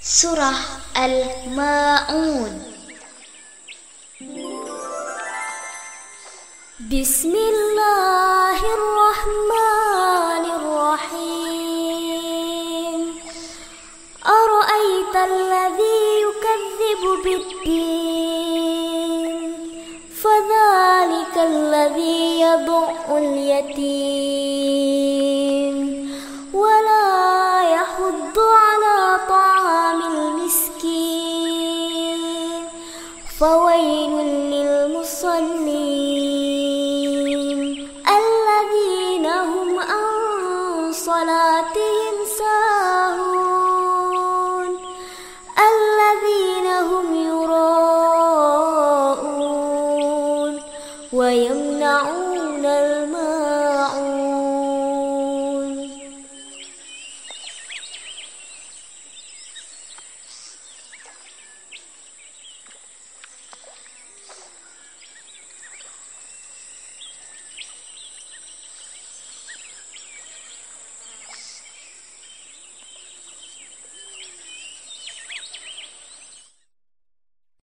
Surah Al-Ma'un بسم الله الرحمن الرحيم. أرأيت الذي يكذب بالدين؟ فذلك الذي يضع اليتيم. فويل للمصلين الذين هم عن صلاتهم ساهون الذين هم يراءون ويمنعون الماء